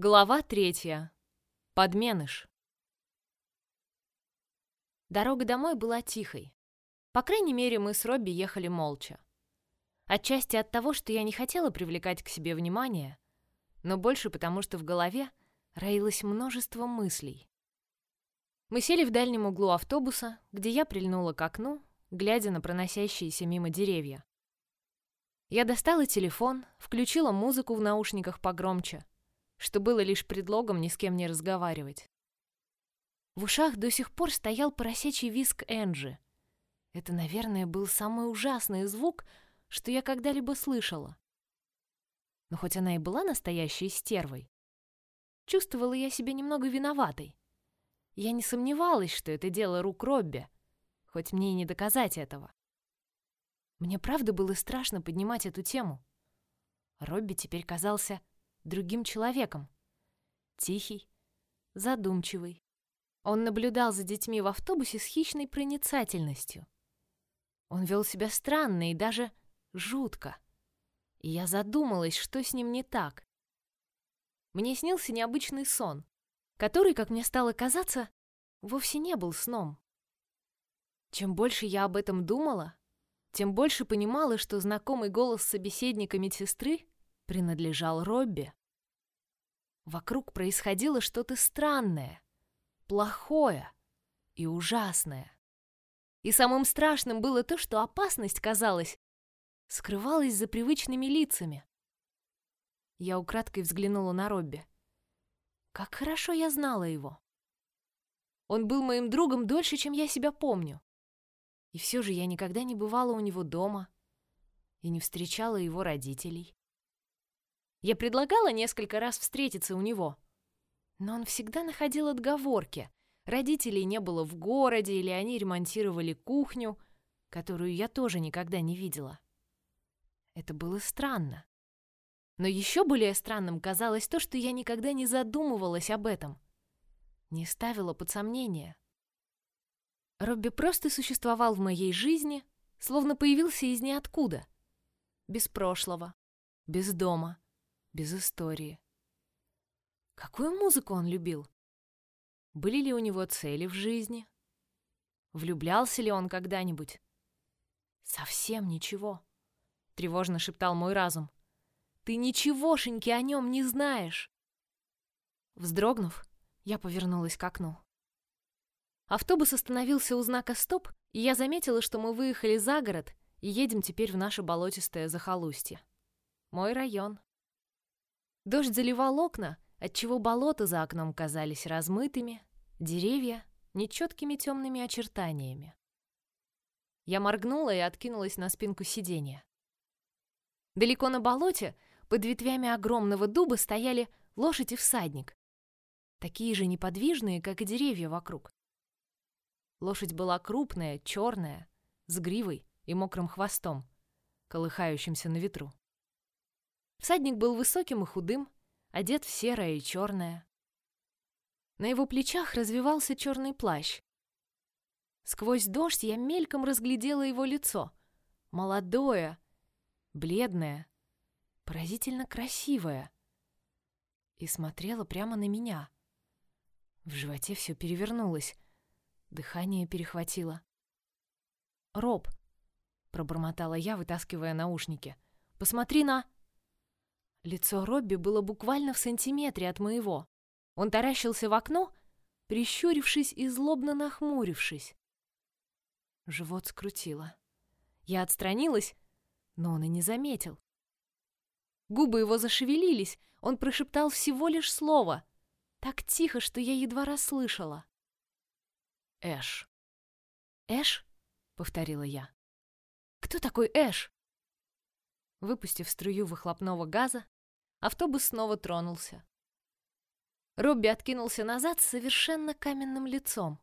Глава третья. Подменыш. Дорога домой была тихой. По крайней мере, мы с Робби ехали молча. Отчасти от того, что я не хотела привлекать к себе внимание, но больше потому, что в голове роилось множество мыслей. Мы сели в дальнем углу автобуса, где я прильнула к окну, глядя на проносящиеся мимо деревья. Я достала телефон, включила музыку в наушниках погромче — что было лишь предлогом ни с кем не разговаривать. В ушах до сих пор стоял поросячий виск Энджи. Это, наверное, был самый ужасный звук, что я когда-либо слышала. Но хоть она и была настоящей стервой, чувствовала я себя немного виноватой. Я не сомневалась, что это дело рук Робби, хоть мне и не доказать этого. Мне правда было страшно поднимать эту тему. Робби теперь казался другим человеком. Тихий, задумчивый. Он наблюдал за детьми в автобусе с хищной проницательностью. Он вел себя странно и даже жутко. И я задумалась, что с ним не так. Мне снился необычный сон, который, как мне стало казаться, вовсе не был сном. Чем больше я об этом думала, тем больше понимала, что знакомый голос собеседника медсестры принадлежал Робби. Вокруг происходило что-то странное, плохое и ужасное. И самым страшным было то, что опасность, казалось, скрывалась за привычными лицами. Я украдкой взглянула на Робби. Как хорошо я знала его. Он был моим другом дольше, чем я себя помню. И все же я никогда не бывала у него дома и не встречала его родителей. Я предлагала несколько раз встретиться у него, но он всегда находил отговорки. Родителей не было в городе, или они ремонтировали кухню, которую я тоже никогда не видела. Это было странно. Но еще более странным казалось то, что я никогда не задумывалась об этом, не ставила под сомнение. Робби просто существовал в моей жизни, словно появился из ниоткуда, без прошлого, без дома, без истории. Какую музыку он любил? Были ли у него цели в жизни? Влюблялся ли он когда-нибудь? Совсем ничего, тревожно шептал мой разум. Ты ничегошеньки о нем не знаешь. Вздрогнув, я повернулась к окну. Автобус остановился у знака «Стоп», и я заметила, что мы выехали за город и едем теперь в наше болотистое захолустье. Мой район. Дождь заливал окна, отчего болота за окном казались размытыми, деревья — нечеткими темными очертаниями. Я моргнула и откинулась на спинку сиденья. Далеко на болоте, под ветвями огромного дуба, стояли лошадь и всадник, такие же неподвижные, как и деревья вокруг. Лошадь была крупная, черная, с гривой и мокрым хвостом, колыхающимся на ветру. Всадник был высоким и худым, одет в серое и черное. На его плечах развивался черный плащ. Сквозь дождь я мельком разглядела его лицо. Молодое, бледное, поразительно красивое. И смотрела прямо на меня. В животе все перевернулось. Дыхание перехватило. «Роб», — пробормотала я, вытаскивая наушники, — «посмотри на...» Лицо Робби было буквально в сантиметре от моего. Он таращился в окно, прищурившись и злобно нахмурившись. Живот скрутило. Я отстранилась, но он и не заметил. Губы его зашевелились, он прошептал всего лишь слово, так тихо, что я едва расслышала. «Эш». «Эш?» — повторила я. «Кто такой Эш?» Выпустив струю выхлопного газа, автобус снова тронулся. Робби откинулся назад с совершенно каменным лицом.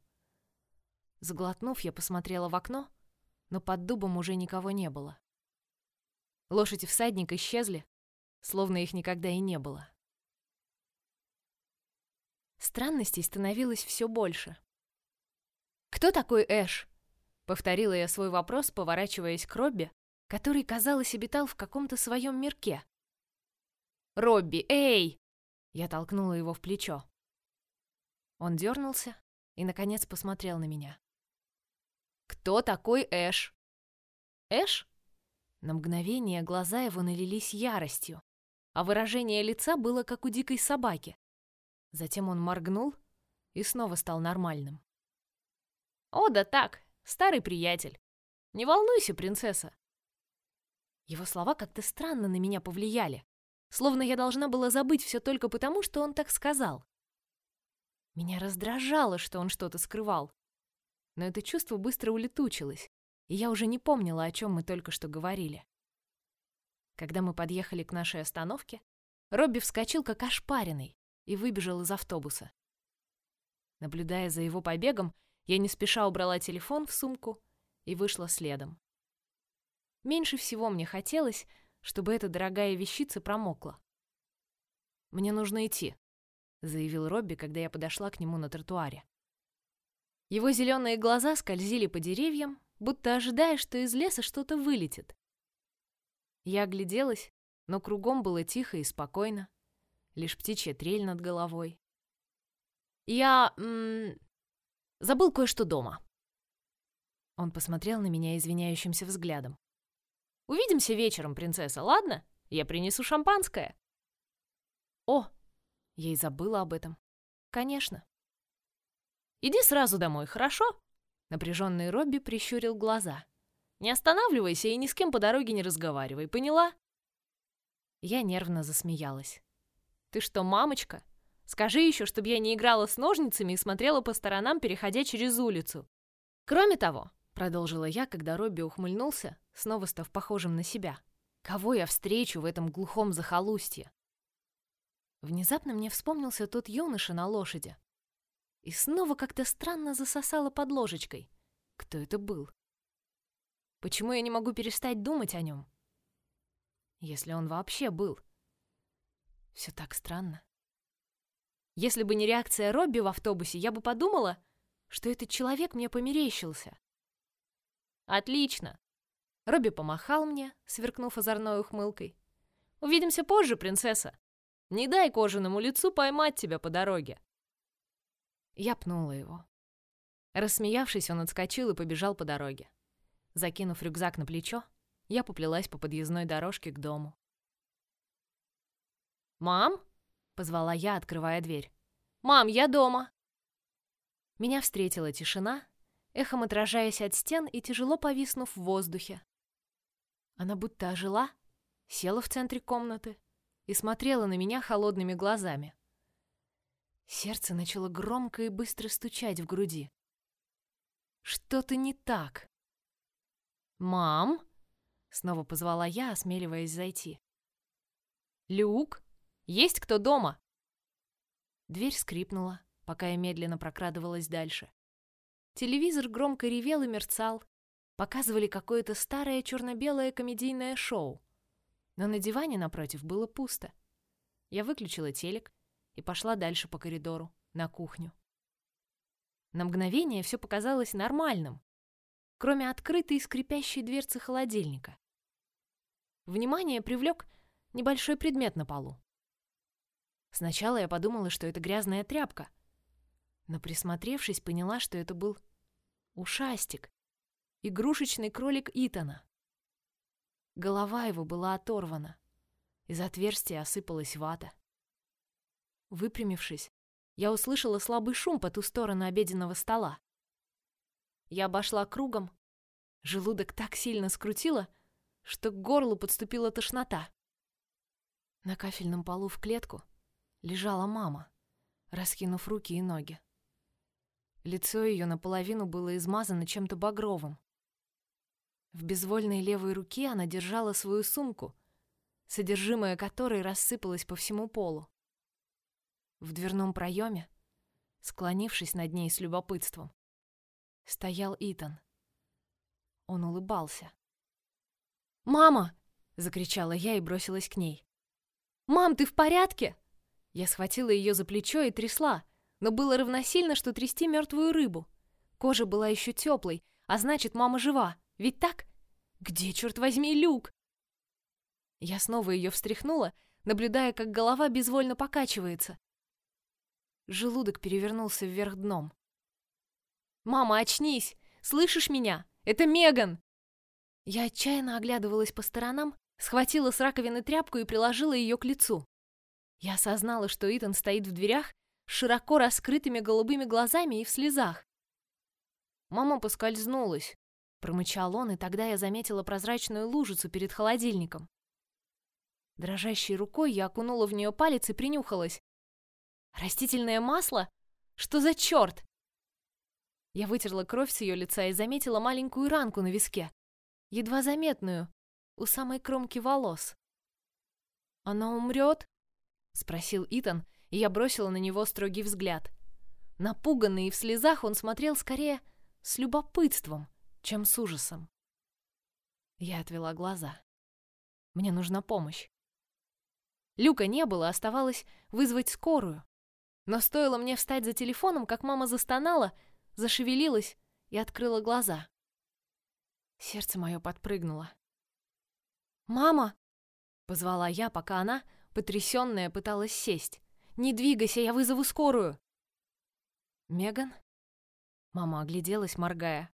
Заглотнув, я посмотрела в окно, но под дубом уже никого не было. Лошадь и всадник исчезли, словно их никогда и не было. Странностей становилось все больше. «Кто такой Эш?» — повторила я свой вопрос, поворачиваясь к Робби, который, казалось, обитал в каком-то своем мирке. «Робби, эй!» Я толкнула его в плечо. Он дернулся и, наконец, посмотрел на меня. «Кто такой Эш?» «Эш?» На мгновение глаза его налились яростью, а выражение лица было как у дикой собаки. Затем он моргнул и снова стал нормальным. «О, да так, старый приятель. Не волнуйся, принцесса». Его слова как-то странно на меня повлияли, словно я должна была забыть все только потому, что он так сказал. Меня раздражало, что он что-то скрывал. Но это чувство быстро улетучилось, и я уже не помнила, о чем мы только что говорили. Когда мы подъехали к нашей остановке, Робби вскочил как ошпаренный и выбежал из автобуса. Наблюдая за его побегом, я не спеша убрала телефон в сумку и вышла следом. Меньше всего мне хотелось, чтобы эта дорогая вещица промокла. «Мне нужно идти», — заявил Робби, когда я подошла к нему на тротуаре. Его зеленые глаза скользили по деревьям, будто ожидая, что из леса что-то вылетит. Я огляделась, но кругом было тихо и спокойно, лишь птичья трель над головой. Я м забыл кое-что дома. Он посмотрел на меня извиняющимся взглядом. Увидимся вечером, принцесса, ладно? Я принесу шампанское. О, я и забыла об этом. Конечно. Иди сразу домой, хорошо? Напряженный Робби прищурил глаза. Не останавливайся и ни с кем по дороге не разговаривай, поняла? Я нервно засмеялась. Ты что, мамочка? Скажи еще, чтобы я не играла с ножницами и смотрела по сторонам, переходя через улицу. Кроме того, продолжила я, когда Робби ухмыльнулся, снова став похожим на себя. Кого я встречу в этом глухом захолустье? Внезапно мне вспомнился тот юноша на лошади. И снова как-то странно засосало под ложечкой. Кто это был? Почему я не могу перестать думать о нем? Если он вообще был. Все так странно. Если бы не реакция Робби в автобусе, я бы подумала, что этот человек мне померещился. Отлично. Робби помахал мне, сверкнув озорной ухмылкой. Увидимся позже, принцесса. Не дай кожаному лицу поймать тебя по дороге. Я пнула его. Рассмеявшись, он отскочил и побежал по дороге. Закинув рюкзак на плечо, я поплелась по подъездной дорожке к дому. «Мам?» — позвала я, открывая дверь. «Мам, я дома!» Меня встретила тишина, эхом отражаясь от стен и тяжело повиснув в воздухе. Она будто ожила, села в центре комнаты и смотрела на меня холодными глазами. Сердце начало громко и быстро стучать в груди. Что-то не так. «Мам?» — снова позвала я, осмеливаясь зайти. «Люк? Есть кто дома?» Дверь скрипнула, пока я медленно прокрадывалась дальше. Телевизор громко ревел и мерцал. Показывали какое-то старое черно-белое комедийное шоу. Но на диване напротив было пусто. Я выключила телек, и пошла дальше по коридору, на кухню. На мгновение все показалось нормальным, кроме открытой и скрипящей дверцы холодильника. Внимание привлек небольшой предмет на полу. Сначала я подумала, что это грязная тряпка, но присмотревшись, поняла, что это был ушастик, игрушечный кролик Итана. Голова его была оторвана, из отверстия осыпалась вата. Выпрямившись, я услышала слабый шум по ту сторону обеденного стола. Я обошла кругом. Желудок так сильно скрутило, что к горлу подступила тошнота. На кафельном полу в клетку лежала мама, раскинув руки и ноги. Лицо ее наполовину было измазано чем-то багровым. В безвольной левой руке она держала свою сумку, содержимое которой рассыпалось по всему полу. В дверном проеме, склонившись над ней с любопытством, стоял Итан. Он улыбался. «Мама!» — закричала я и бросилась к ней. «Мам, ты в порядке?» Я схватила ее за плечо и трясла, но было равносильно, что трясти мертвую рыбу. Кожа была еще теплой, а значит, мама жива. Ведь так? Где, черт возьми, люк? Я снова ее встряхнула, наблюдая, как голова безвольно покачивается. Желудок перевернулся вверх дном. «Мама, очнись! Слышишь меня? Это Меган!» Я отчаянно оглядывалась по сторонам, схватила с раковины тряпку и приложила ее к лицу. Я осознала, что Итан стоит в дверях широко раскрытыми голубыми глазами и в слезах. Мама поскользнулась, промычал он, и тогда я заметила прозрачную лужицу перед холодильником. Дрожащей рукой я окунула в нее палец и принюхалась. Растительное масло? Что за черт? Я вытерла кровь с ее лица и заметила маленькую ранку на виске, едва заметную, у самой кромки волос. «Она умрет?» — спросил Итан, и я бросила на него строгий взгляд. Напуганный и в слезах он смотрел скорее с любопытством, чем с ужасом. Я отвела глаза. Мне нужна помощь. Люка не было, оставалось вызвать скорую. Но стоило мне встать за телефоном, как мама застонала, зашевелилась и открыла глаза. Сердце мое подпрыгнуло. «Мама!» — позвала я, пока она, потрясенная, пыталась сесть. «Не двигайся, я вызову скорую!» «Меган?» Мама огляделась, моргая.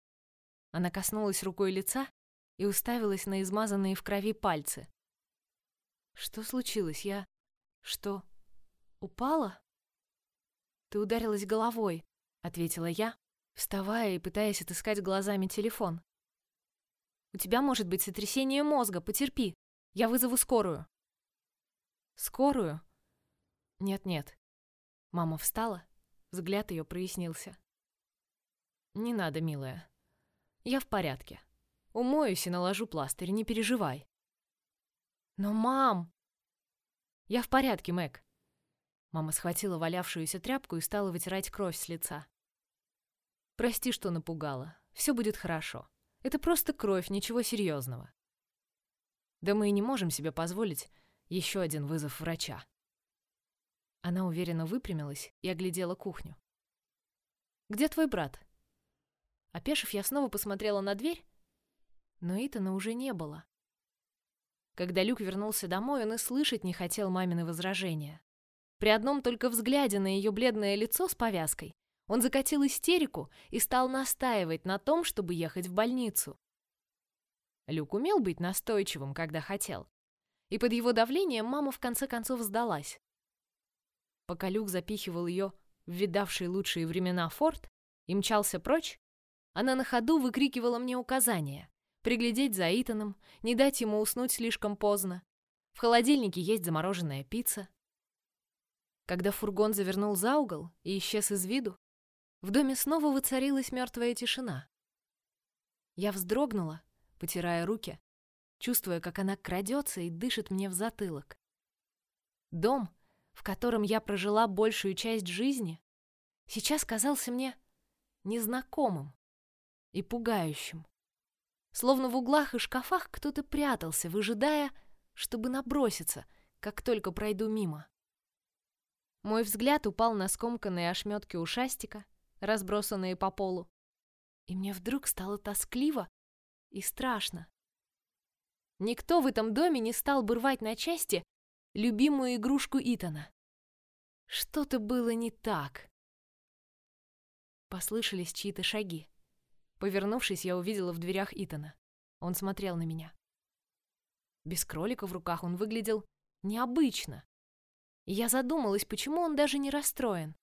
Она коснулась рукой лица и уставилась на измазанные в крови пальцы. Что случилось? Я... Что? Упала? Ты ударилась головой, ответила я, вставая и пытаясь отыскать глазами телефон. У тебя может быть сотрясение мозга, потерпи. Я вызову скорую. Скорую? Нет-нет. Мама встала, взгляд ее прояснился. Не надо, милая. Я в порядке. Умоюсь и наложу пластырь, не переживай. «Но, мам!» «Я в порядке, Мэг!» Мама схватила валявшуюся тряпку и стала вытирать кровь с лица. «Прости, что напугала. Все будет хорошо. Это просто кровь, ничего серьезного. Да мы и не можем себе позволить еще один вызов врача». Она уверенно выпрямилась и оглядела кухню. «Где твой брат?» Опешив, я снова посмотрела на дверь, но Итана уже не было. Когда Люк вернулся домой, он и слышать не хотел мамины возражения. При одном только взгляде на ее бледное лицо с повязкой он закатил истерику и стал настаивать на том, чтобы ехать в больницу. Люк умел быть настойчивым, когда хотел. И под его давлением мама в конце концов сдалась. Пока Люк запихивал ее в видавший лучшие времена форт и мчался прочь, она на ходу выкрикивала мне указания приглядеть за Итаном, не дать ему уснуть слишком поздно. В холодильнике есть замороженная пицца. Когда фургон завернул за угол и исчез из виду, в доме снова воцарилась мертвая тишина. Я вздрогнула, потирая руки, чувствуя, как она крадется и дышит мне в затылок. Дом, в котором я прожила большую часть жизни, сейчас казался мне незнакомым и пугающим. Словно в углах и шкафах кто-то прятался, выжидая, чтобы наброситься, как только пройду мимо. Мой взгляд упал на скомканные ошметки ушастика, разбросанные по полу, и мне вдруг стало тоскливо и страшно. Никто в этом доме не стал бы рвать на части любимую игрушку Итана. Что-то было не так. Послышались чьи-то шаги. Повернувшись, я увидела в дверях Итана. Он смотрел на меня. Без кролика в руках он выглядел необычно. Я задумалась, почему он даже не расстроен.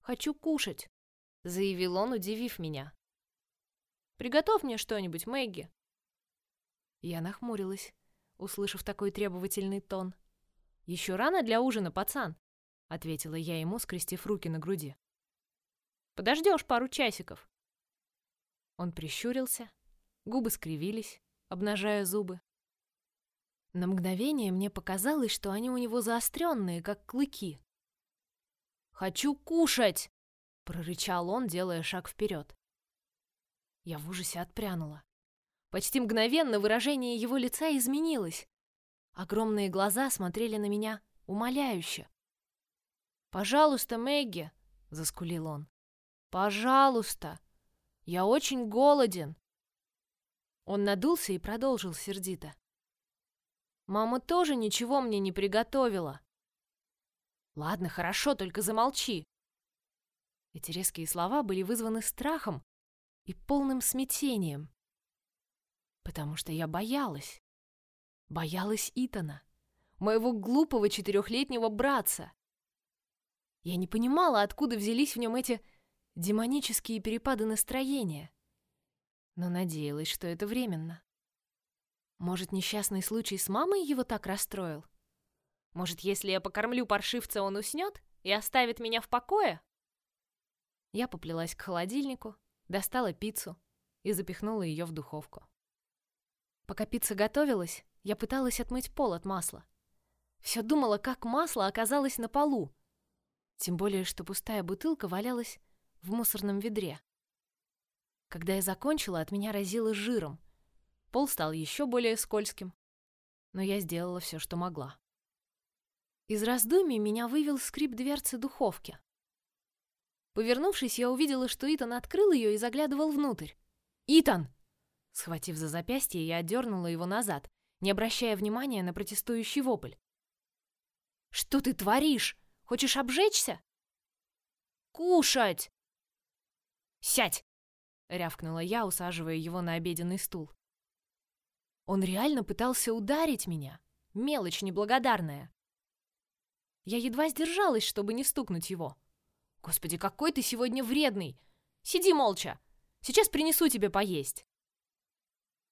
«Хочу кушать», — заявил он, удивив меня. «Приготовь мне что-нибудь, Мэгги». Я нахмурилась, услышав такой требовательный тон. «Еще рано для ужина, пацан», — ответила я ему, скрестив руки на груди. «Подождешь пару часиков». Он прищурился, губы скривились, обнажая зубы. На мгновение мне показалось, что они у него заостренные, как клыки. «Хочу кушать!» — прорычал он, делая шаг вперед. Я в ужасе отпрянула. Почти мгновенно выражение его лица изменилось. Огромные глаза смотрели на меня умоляюще. «Пожалуйста, Мэгги!» — заскулил он. «Пожалуйста!» Я очень голоден. Он надулся и продолжил сердито. Мама тоже ничего мне не приготовила. Ладно, хорошо, только замолчи. Эти резкие слова были вызваны страхом и полным смятением. Потому что я боялась. Боялась Итана, моего глупого четырехлетнего братца. Я не понимала, откуда взялись в нем эти демонические перепады настроения, но надеялась, что это временно. Может, несчастный случай с мамой его так расстроил? Может, если я покормлю паршивца, он уснет и оставит меня в покое? Я поплелась к холодильнику, достала пиццу и запихнула ее в духовку. Пока пицца готовилась, я пыталась отмыть пол от масла. Все думала, как масло оказалось на полу. Тем более, что пустая бутылка валялась в мусорном ведре. Когда я закончила, от меня разило жиром. Пол стал еще более скользким, но я сделала все, что могла. Из раздумий меня вывел скрип дверцы духовки. Повернувшись, я увидела, что Итан открыл ее и заглядывал внутрь. «Итан!» Схватив за запястье, я отдернула его назад, не обращая внимания на протестующий вопль. «Что ты творишь? Хочешь обжечься?» «Кушать!» «Сядь!» — рявкнула я, усаживая его на обеденный стул. Он реально пытался ударить меня. Мелочь неблагодарная. Я едва сдержалась, чтобы не стукнуть его. Господи, какой ты сегодня вредный! Сиди молча. Сейчас принесу тебе поесть.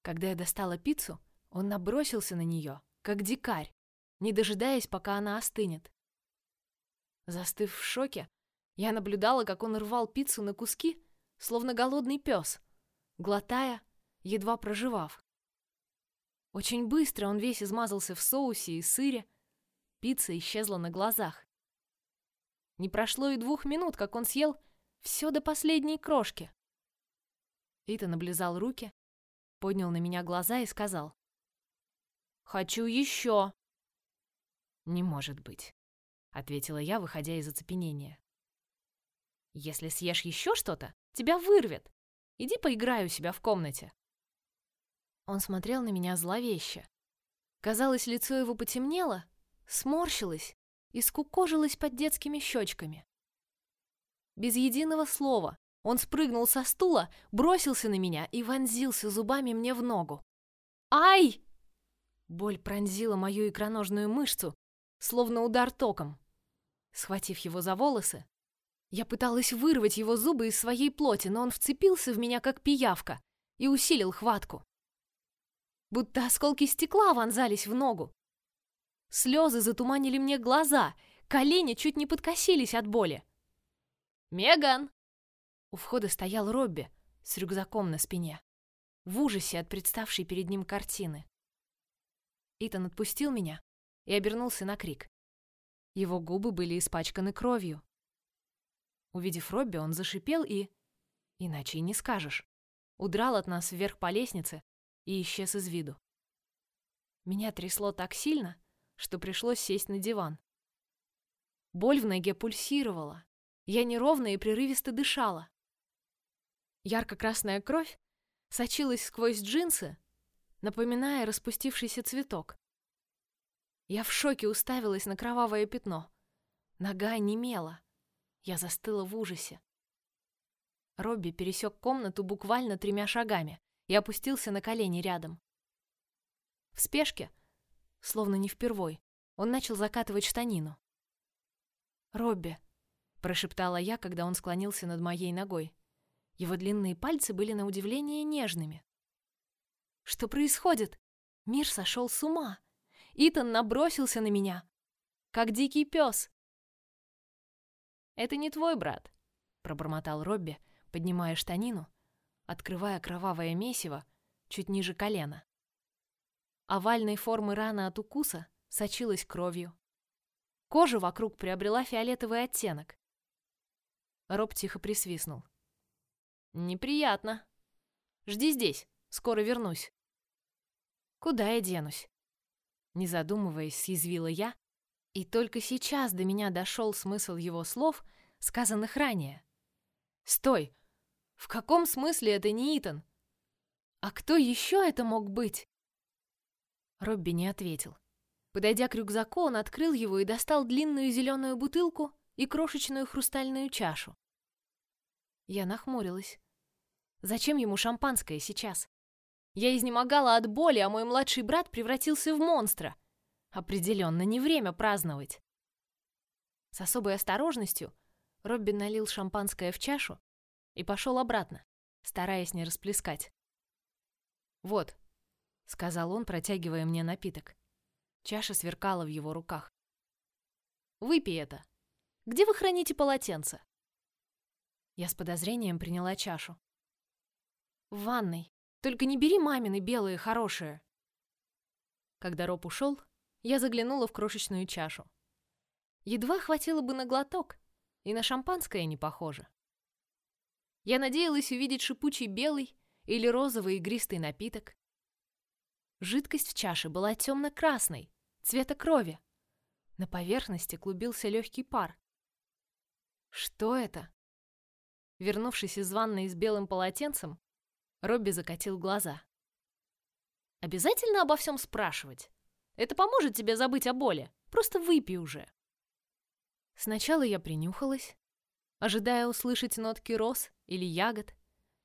Когда я достала пиццу, он набросился на нее, как дикарь, не дожидаясь, пока она остынет. Застыв в шоке, я наблюдала, как он рвал пиццу на куски, словно голодный пес, глотая, едва проживав. Очень быстро он весь измазался в соусе и сыре, Пицца исчезла на глазах. Не прошло и двух минут, как он съел все до последней крошки. Итан облизал руки, поднял на меня глаза и сказал. «Хочу еще!» «Не может быть», — ответила я, выходя из оцепенения. «Если съешь еще что-то, тебя вырвет. Иди поиграй у себя в комнате». Он смотрел на меня зловеще. Казалось, лицо его потемнело, сморщилась и скукожилась под детскими щечками. Без единого слова он спрыгнул со стула, бросился на меня и вонзился зубами мне в ногу. «Ай!» Боль пронзила мою икроножную мышцу, словно удар током. Схватив его за волосы, я пыталась вырвать его зубы из своей плоти, но он вцепился в меня как пиявка и усилил хватку. Будто осколки стекла вонзались в ногу, Слезы затуманили мне глаза, колени чуть не подкосились от боли. «Меган!» У входа стоял Робби с рюкзаком на спине, в ужасе от представшей перед ним картины. Итан отпустил меня и обернулся на крик. Его губы были испачканы кровью. Увидев Робби, он зашипел и... Иначе и не скажешь. Удрал от нас вверх по лестнице и исчез из виду. Меня трясло так сильно, что пришлось сесть на диван. Боль в ноге пульсировала. Я неровно и прерывисто дышала. Ярко-красная кровь сочилась сквозь джинсы, напоминая распустившийся цветок. Я в шоке уставилась на кровавое пятно. Нога немела. Я застыла в ужасе. Робби пересек комнату буквально тремя шагами и опустился на колени рядом. В спешке словно не впервой. Он начал закатывать штанину. «Робби», — прошептала я, когда он склонился над моей ногой. Его длинные пальцы были на удивление нежными. «Что происходит? Мир сошел с ума. Итан набросился на меня, как дикий пес». «Это не твой брат», — пробормотал Робби, поднимая штанину, открывая кровавое месиво чуть ниже колена. Овальной формы рана от укуса сочилась кровью. Кожа вокруг приобрела фиолетовый оттенок. Роб тихо присвистнул. «Неприятно. Жди здесь, скоро вернусь». «Куда я денусь?» Не задумываясь, съязвила я, и только сейчас до меня дошел смысл его слов, сказанных ранее. «Стой! В каком смысле это не Итан? А кто еще это мог быть?» Робби не ответил. Подойдя к рюкзаку, он открыл его и достал длинную зеленую бутылку и крошечную хрустальную чашу. Я нахмурилась. Зачем ему шампанское сейчас? Я изнемогала от боли, а мой младший брат превратился в монстра. Определенно не время праздновать. С особой осторожностью Робби налил шампанское в чашу и пошел обратно, стараясь не расплескать. «Вот», — сказал он, протягивая мне напиток. Чаша сверкала в его руках. «Выпей это. Где вы храните полотенце?» Я с подозрением приняла чашу. «В ванной. Только не бери мамины белые хорошие». Когда Роб ушел, я заглянула в крошечную чашу. Едва хватило бы на глоток, и на шампанское не похоже. Я надеялась увидеть шипучий белый или розовый игристый напиток. Жидкость в чаше была темно-красной, цвета крови. На поверхности клубился легкий пар. Что это? Вернувшись из ванной с белым полотенцем, Робби закатил глаза. Обязательно обо всем спрашивать. Это поможет тебе забыть о боли. Просто выпей уже. Сначала я принюхалась, ожидая услышать нотки роз или ягод,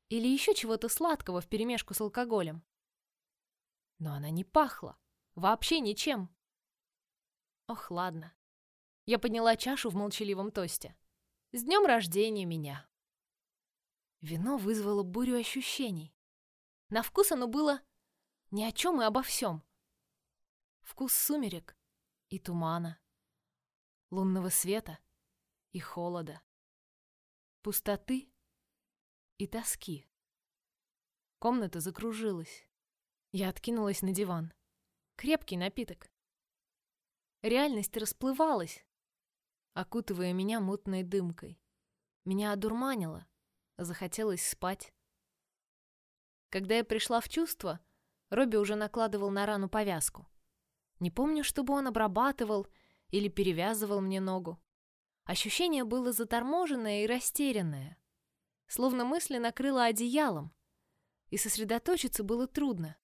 или еще чего-то сладкого вперемешку с алкоголем. Но она не пахла. Вообще ничем. Ох, ладно. Я подняла чашу в молчаливом тосте. С днем рождения меня. Вино вызвало бурю ощущений. На вкус оно было ни о чем и обо всем. Вкус сумерек и тумана лунного света и холода, пустоты и тоски. Комната закружилась. Я откинулась на диван. Крепкий напиток. Реальность расплывалась, окутывая меня мутной дымкой. Меня одурманило, захотелось спать. Когда я пришла в чувство, Робби уже накладывал на рану повязку. Не помню, чтобы он обрабатывал или перевязывал мне ногу. Ощущение было заторможенное и растерянное, словно мысли накрыло одеялом, и сосредоточиться было трудно.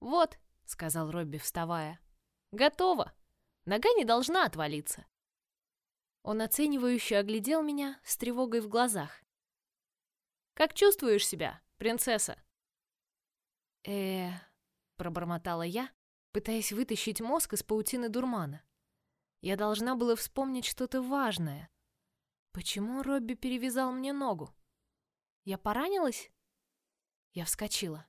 «Вот», — сказал Робби, вставая, — «готово. Нога не должна отвалиться». Он оценивающе оглядел меня с тревогой в глазах. «Как чувствуешь себя, принцесса?» э пробормотала я, пытаясь вытащить мозг из паутины дурмана. Я должна была вспомнить что-то важное. Почему Робби перевязал мне ногу? Я поранилась? Я вскочила.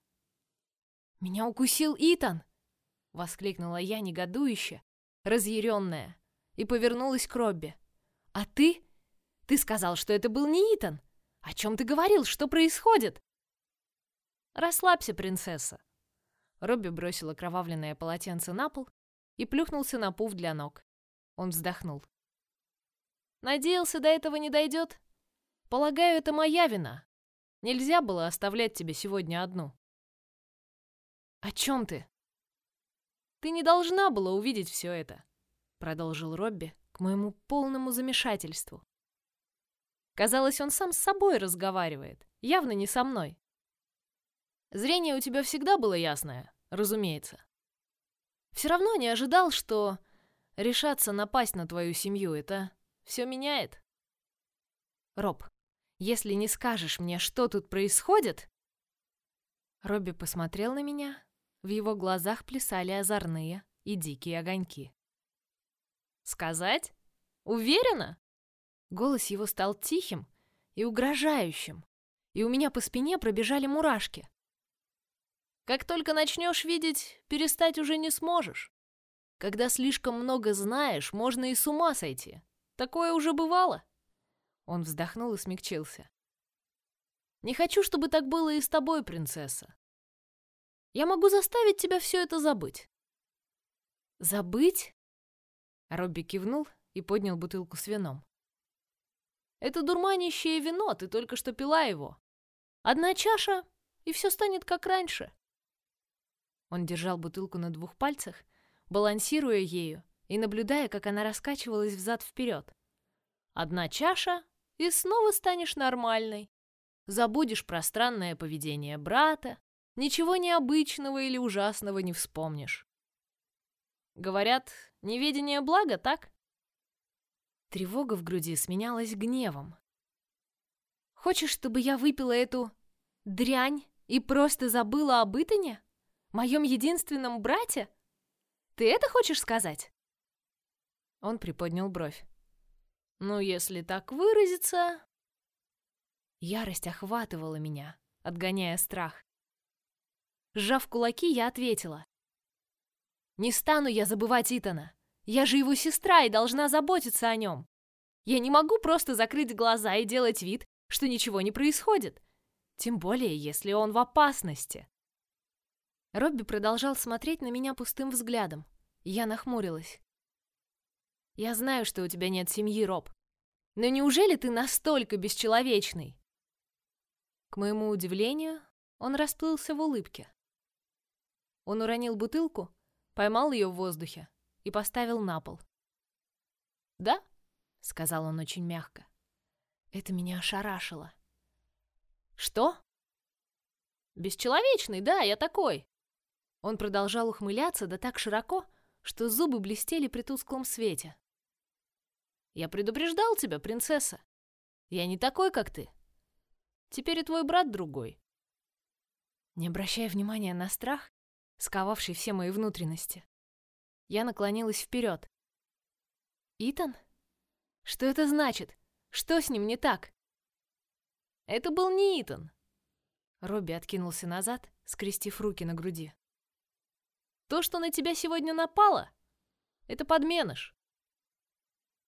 «Меня укусил Итан!» — воскликнула я негодующе, разъяренная, и повернулась к Робби. «А ты? Ты сказал, что это был не Итан! О чем ты говорил? Что происходит?» «Расслабься, принцесса!» Робби бросил окровавленное полотенце на пол и плюхнулся на пуф для ног. Он вздохнул. Надеялся, до этого не дойдет? Полагаю, это моя вина. Нельзя было оставлять тебя сегодня одну. О чем ты? Ты не должна была увидеть все это, продолжил Робби к моему полному замешательству. Казалось, он сам с собой разговаривает, явно не со мной. Зрение у тебя всегда было ясное, разумеется. Все равно не ожидал, что решаться напасть на твою семью, это все меняет. Роб, если не скажешь мне, что тут происходит... Робби посмотрел на меня. В его глазах плясали озорные и дикие огоньки. «Сказать? Уверена?» Голос его стал тихим и угрожающим, и у меня по спине пробежали мурашки. «Как только начнешь видеть, перестать уже не сможешь. Когда слишком много знаешь, можно и с ума сойти. Такое уже бывало. Он вздохнул и смягчился. Не хочу, чтобы так было и с тобой, принцесса. Я могу заставить тебя все это забыть. Забыть? Робби кивнул и поднял бутылку с вином. Это дурманящее вино, ты только что пила его. Одна чаша, и все станет как раньше. Он держал бутылку на двух пальцах, балансируя ею и наблюдая, как она раскачивалась взад-вперед. Одна чаша, и снова станешь нормальной. Забудешь про странное поведение брата, ничего необычного или ужасного не вспомнишь. Говорят, неведение благо, так? Тревога в груди сменялась гневом. Хочешь, чтобы я выпила эту дрянь и просто забыла об Итане? Моем единственном брате? Ты это хочешь сказать? Он приподнял бровь. Ну, если так выразиться... Ярость охватывала меня, отгоняя страх. Сжав кулаки, я ответила. «Не стану я забывать Итана. Я же его сестра и должна заботиться о нем. Я не могу просто закрыть глаза и делать вид, что ничего не происходит. Тем более, если он в опасности». Робби продолжал смотреть на меня пустым взглядом. Я нахмурилась. «Я знаю, что у тебя нет семьи, Роб. Но неужели ты настолько бесчеловечный?» К моему удивлению, он расплылся в улыбке. Он уронил бутылку, поймал ее в воздухе и поставил на пол. «Да?» — сказал он очень мягко. Это меня ошарашило. «Что?» «Бесчеловечный, да, я такой!» Он продолжал ухмыляться, да так широко, что зубы блестели при тусклом свете. «Я предупреждал тебя, принцесса. Я не такой, как ты. Теперь и твой брат другой. Не обращая внимания на страх, сковавший все мои внутренности, я наклонилась вперед. Итан? Что это значит? Что с ним не так? Это был не Итан. Робби откинулся назад, скрестив руки на груди. То, что на тебя сегодня напало, это подменыш.